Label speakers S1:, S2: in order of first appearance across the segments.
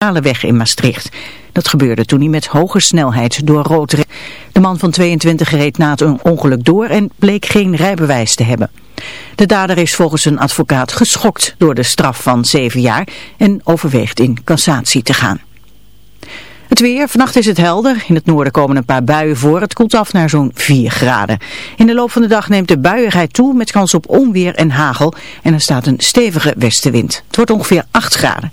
S1: weg in Maastricht. Dat gebeurde toen hij met hoge snelheid door rood reed. De man van 22 reed na het ongeluk door en bleek geen rijbewijs te hebben. De dader is volgens een advocaat geschokt door de straf van 7 jaar en overweegt in cassatie te gaan. Het weer, vannacht is het helder. In het noorden komen een paar buien voor. Het koelt af naar zo'n 4 graden. In de loop van de dag neemt de buiigheid toe met kans op onweer en hagel. En er staat een stevige westenwind. Het wordt ongeveer 8 graden.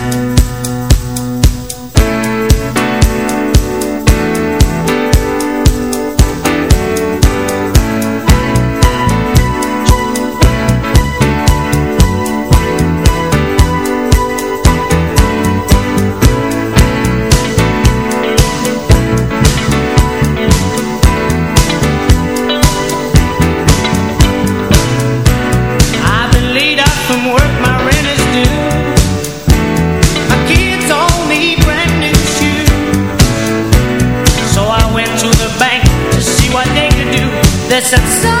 S2: sets up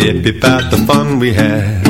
S3: Dip about the fun we had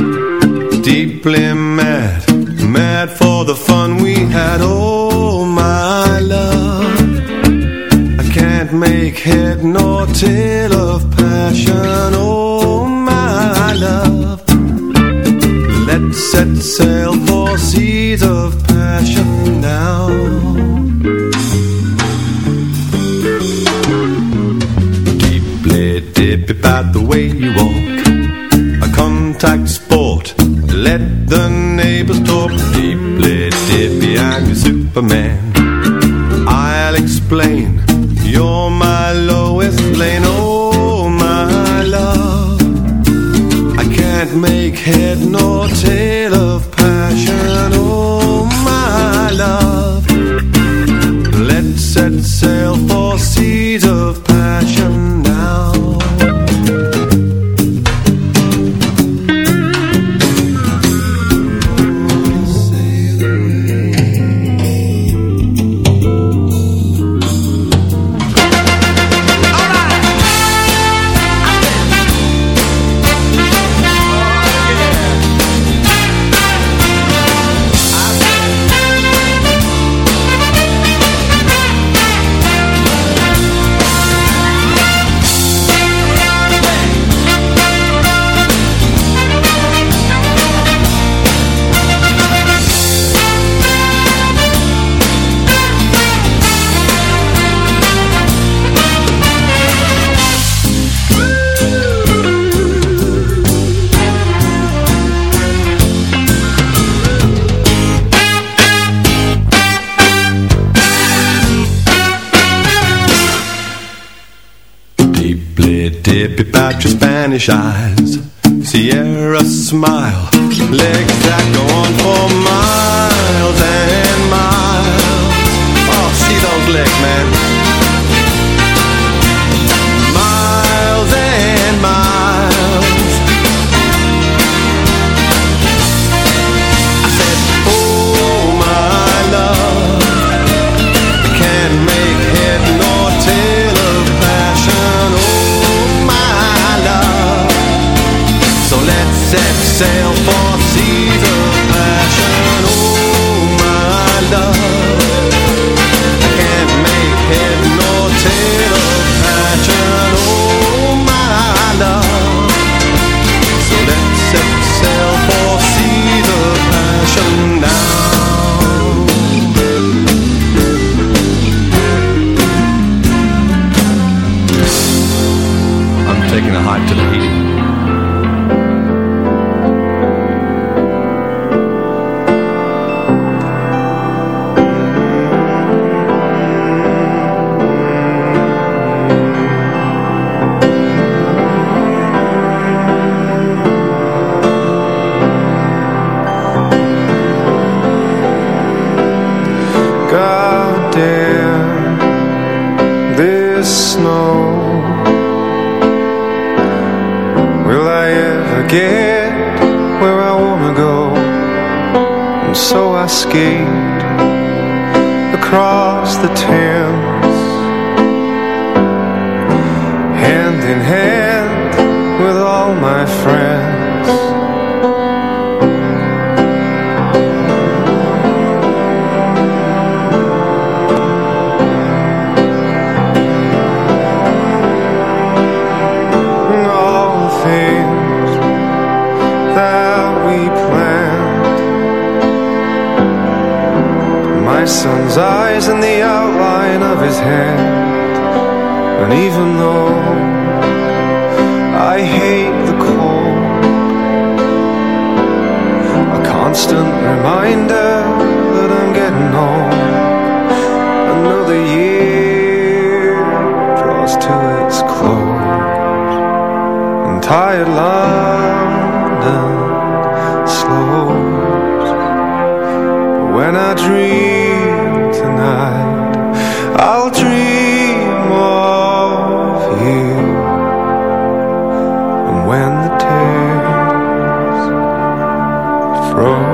S3: froze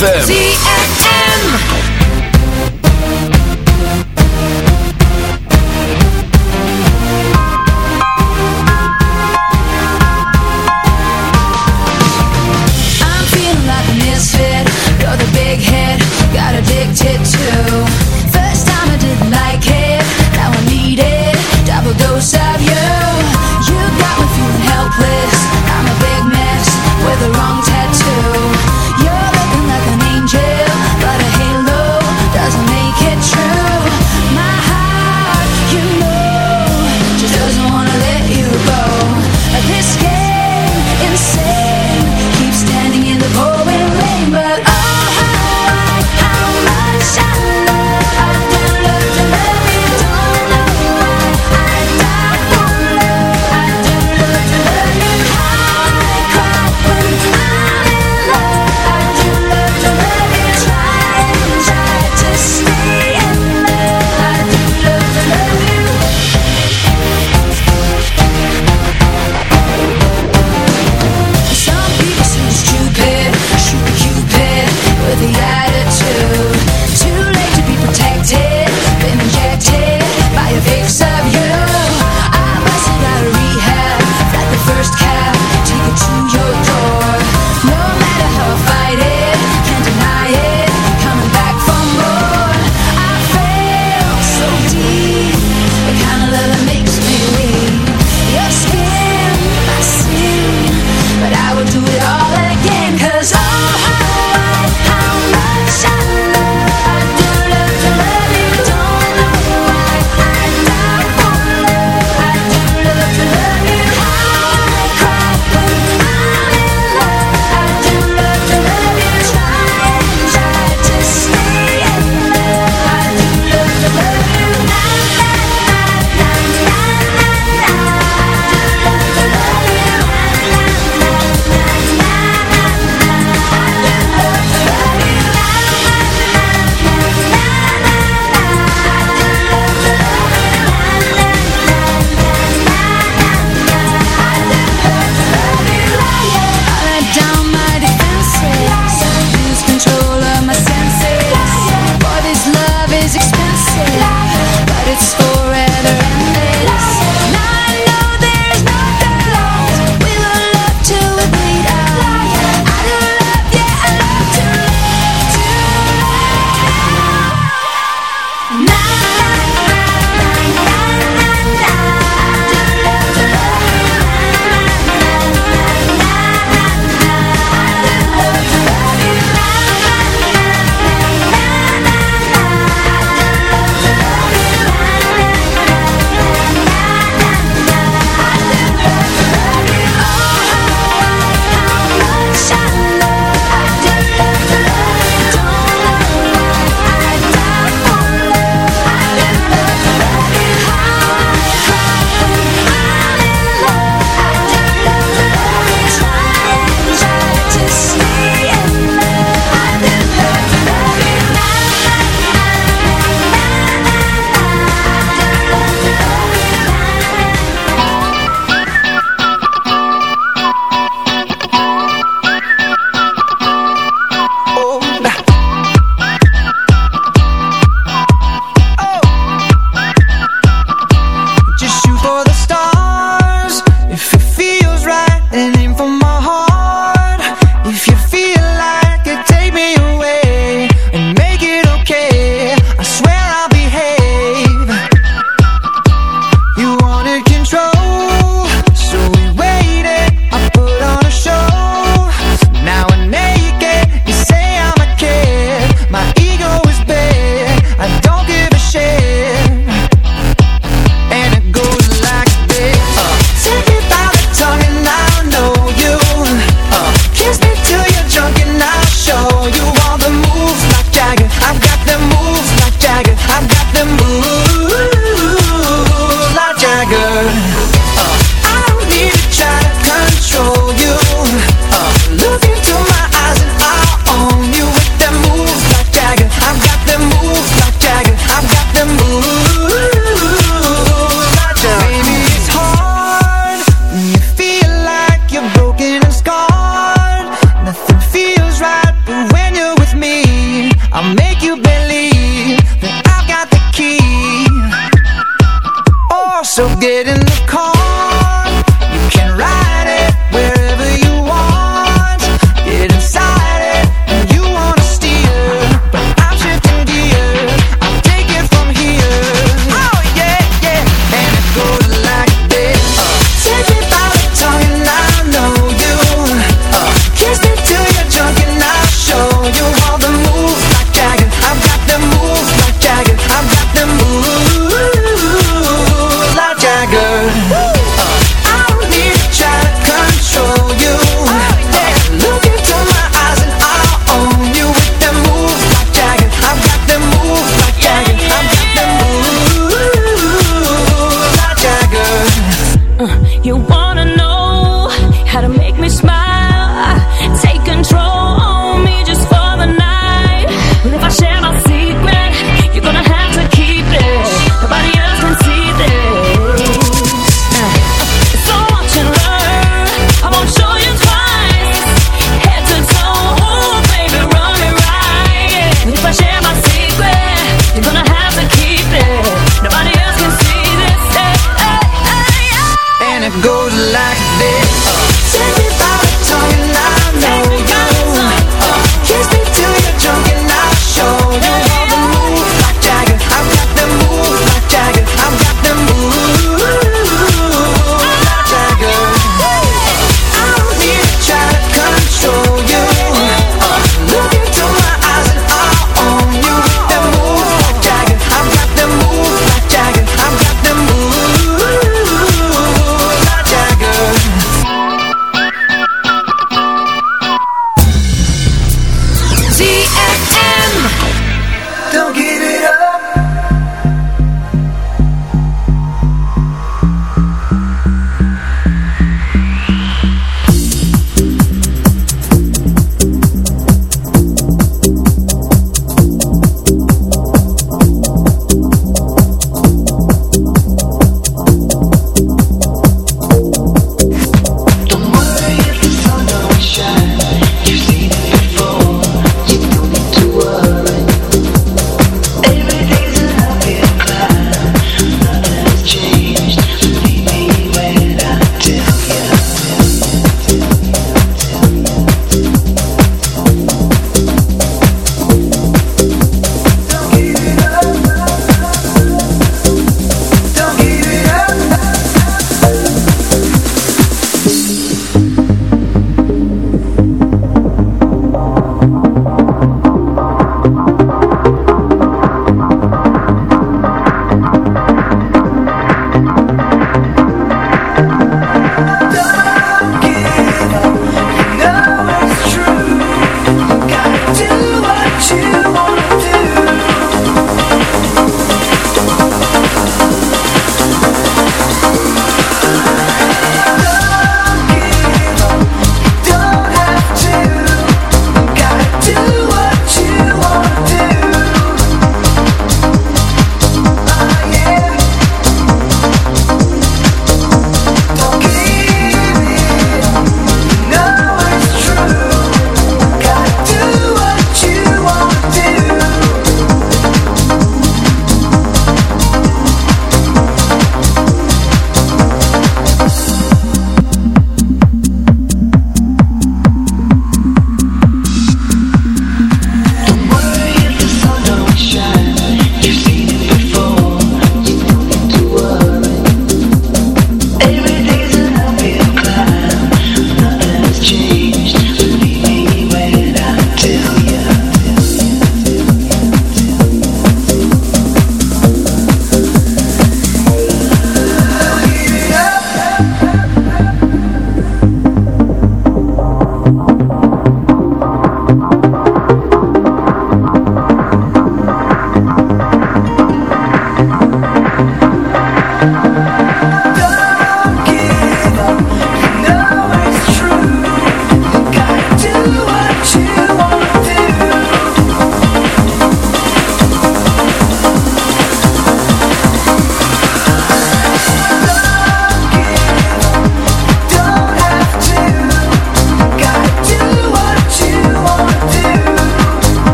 S4: ZFM.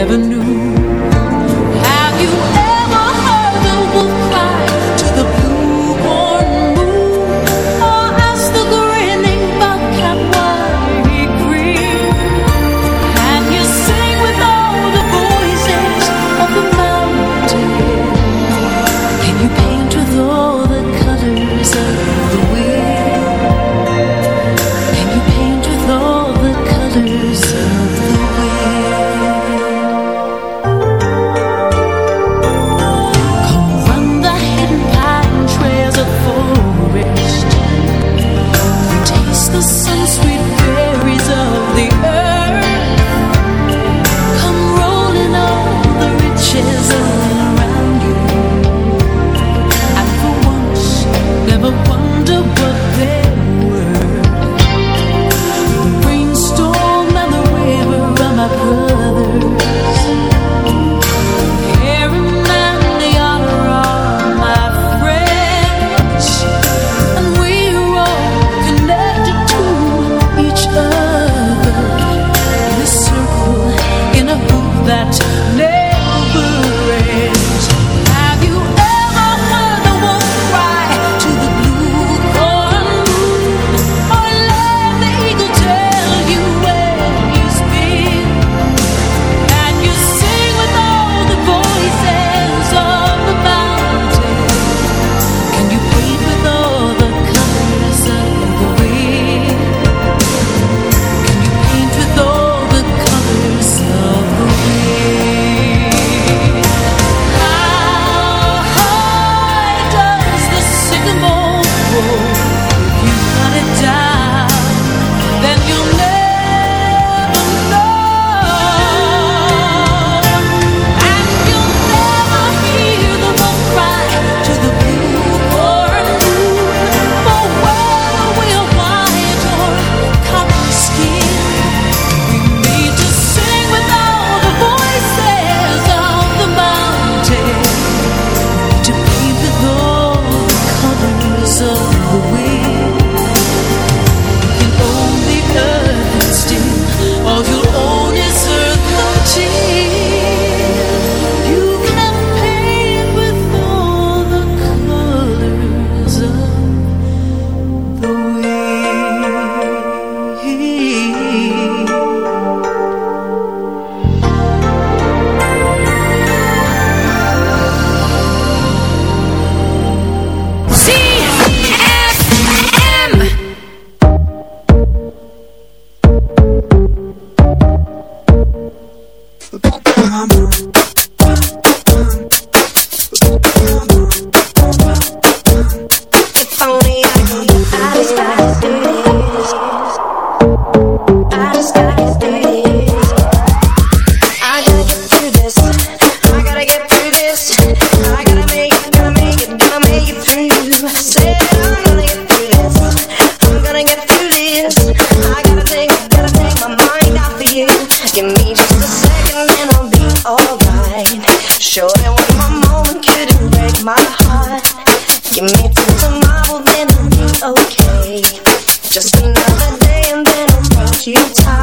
S5: Never knew. Hold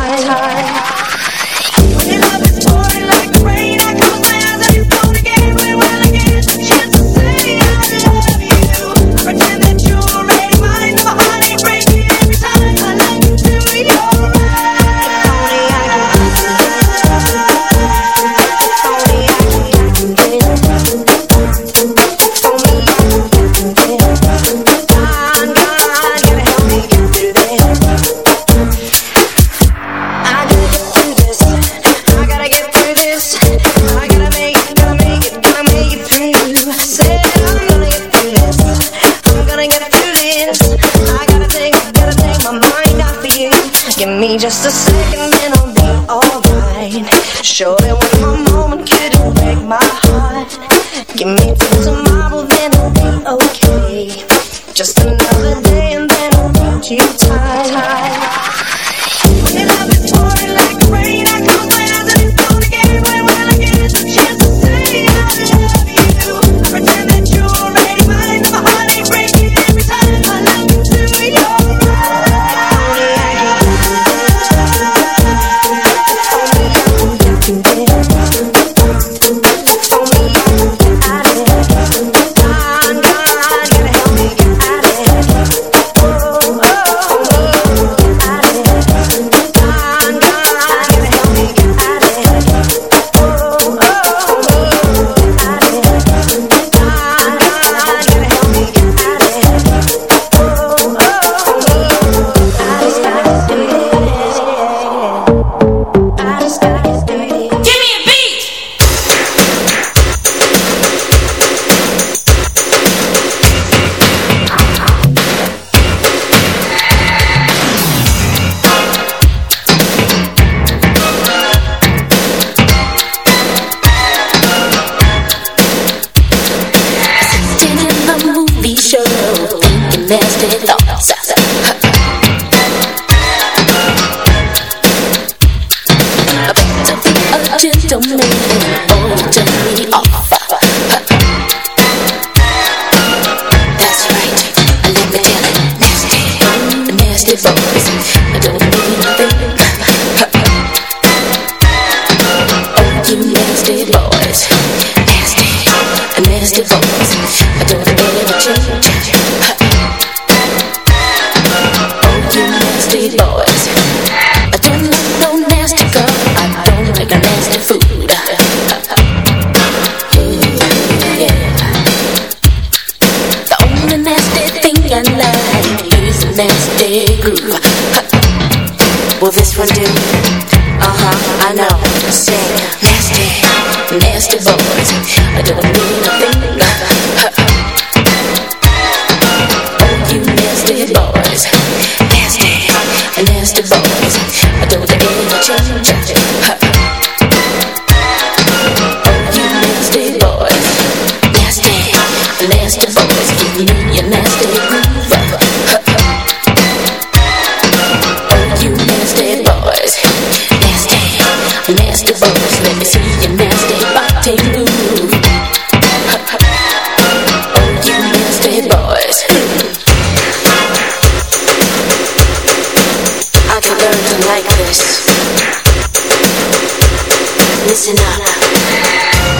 S5: listen.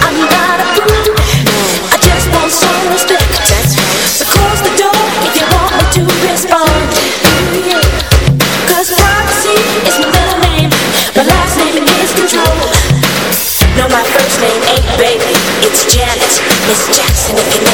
S5: I'm not a fool. I just want some respect. That's. So close the door if you want me to respond. Cause privacy is
S6: my middle name. My last name is control. No, my first name ain't baby. It's Janet. Miss Jackson if
S7: you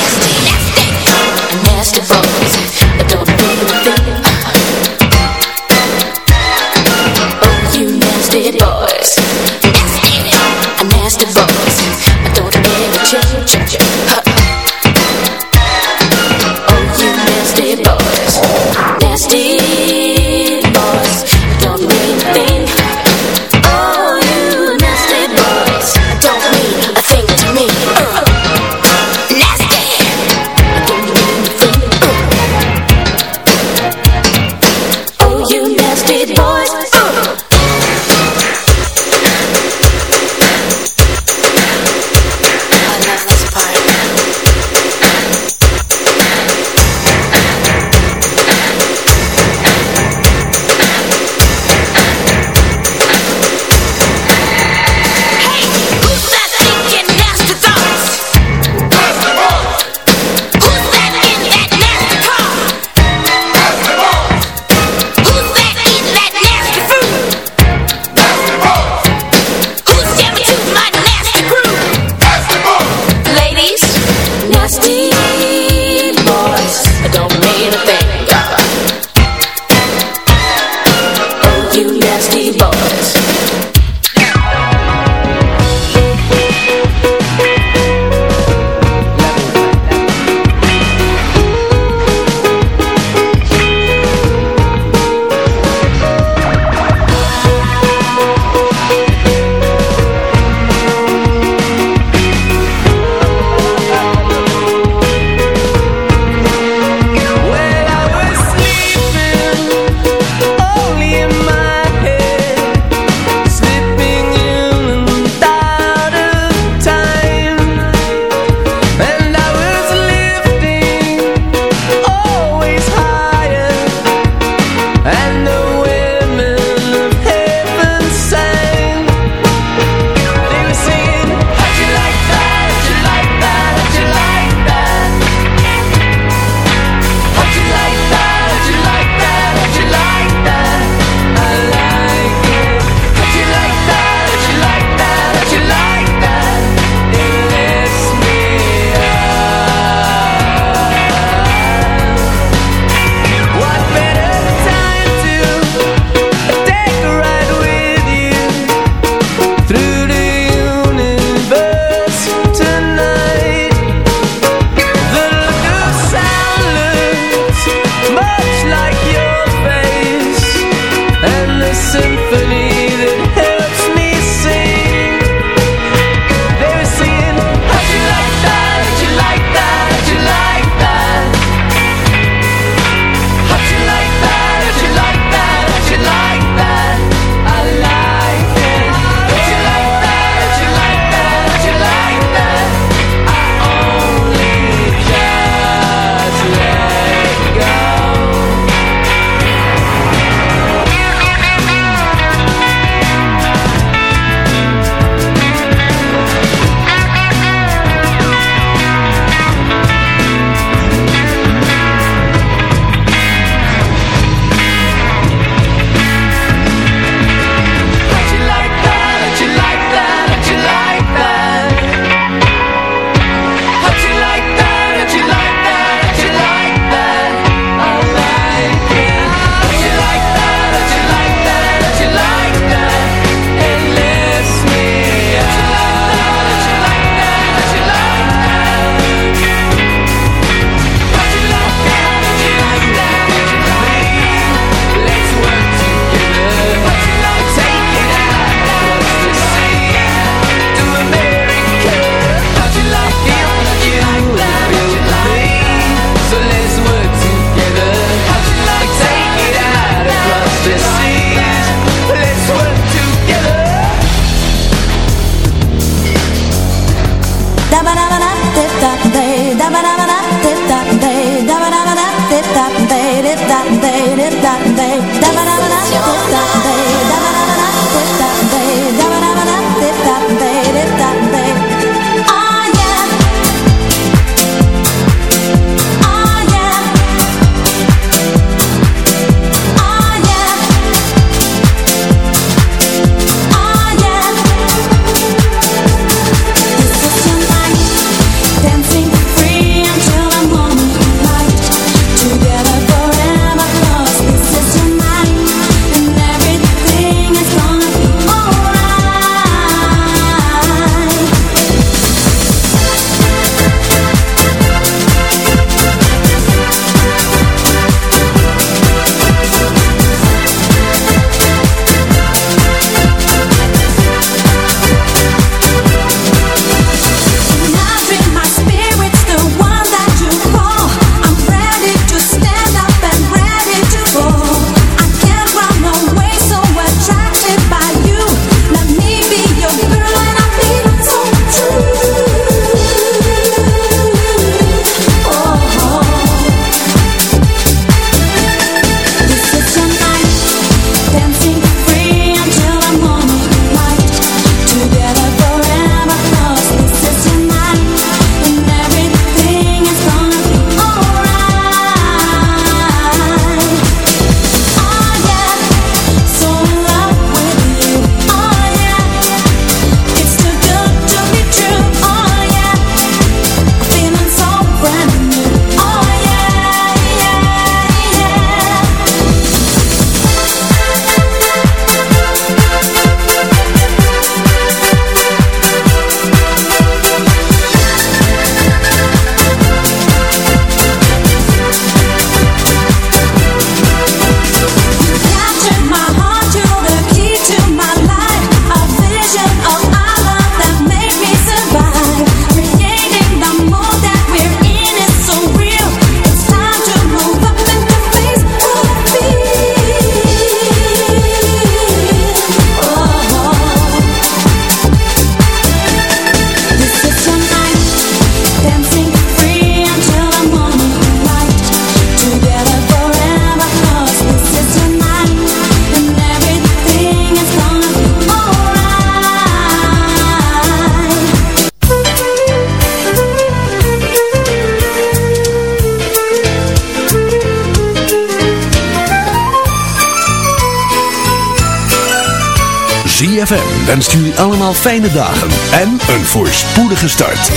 S5: ZFM wenst jullie allemaal fijne dagen en een voorspoedige start.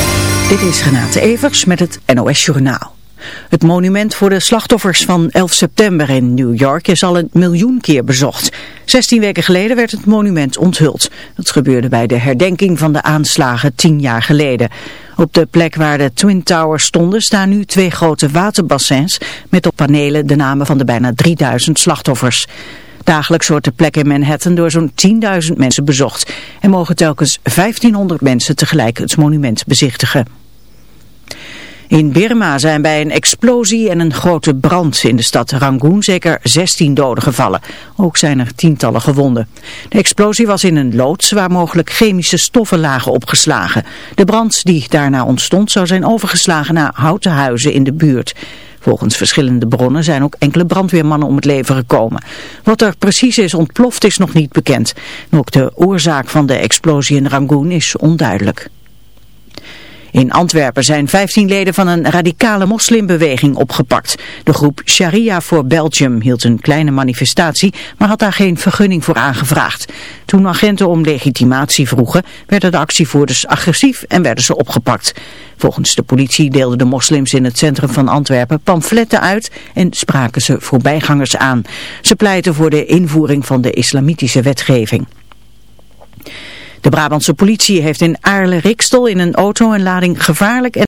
S1: Dit is Renate Evers met het NOS Journaal. Het monument voor de slachtoffers van 11 september in New York is al een miljoen keer bezocht. 16 weken geleden werd het monument onthuld. Dat gebeurde bij de herdenking van de aanslagen 10 jaar geleden. Op de plek waar de Twin Towers stonden staan nu twee grote waterbassins met op panelen de namen van de bijna 3000 slachtoffers. Dagelijks wordt de plek in Manhattan door zo'n 10.000 mensen bezocht en mogen telkens 1500 mensen tegelijk het monument bezichtigen. In Birma zijn bij een explosie en een grote brand in de stad Rangoon zeker 16 doden gevallen. Ook zijn er tientallen gewonden. De explosie was in een loods waar mogelijk chemische stoffen lagen opgeslagen. De brand die daarna ontstond zou zijn overgeslagen naar houten huizen in de buurt. Volgens verschillende bronnen zijn ook enkele brandweermannen om het leven gekomen. Wat er precies is ontploft is nog niet bekend. ook de oorzaak van de explosie in Rangoon is onduidelijk. In Antwerpen zijn 15 leden van een radicale moslimbeweging opgepakt. De groep Sharia voor Belgium hield een kleine manifestatie, maar had daar geen vergunning voor aangevraagd. Toen agenten om legitimatie vroegen, werden de actievoerders agressief en werden ze opgepakt. Volgens de politie deelden de moslims in het centrum van Antwerpen pamfletten uit en spraken ze voorbijgangers aan. Ze pleiten voor de invoering van de islamitische wetgeving. De Brabantse politie heeft in Aarle-Rikstel in een auto een lading gevaarlijk en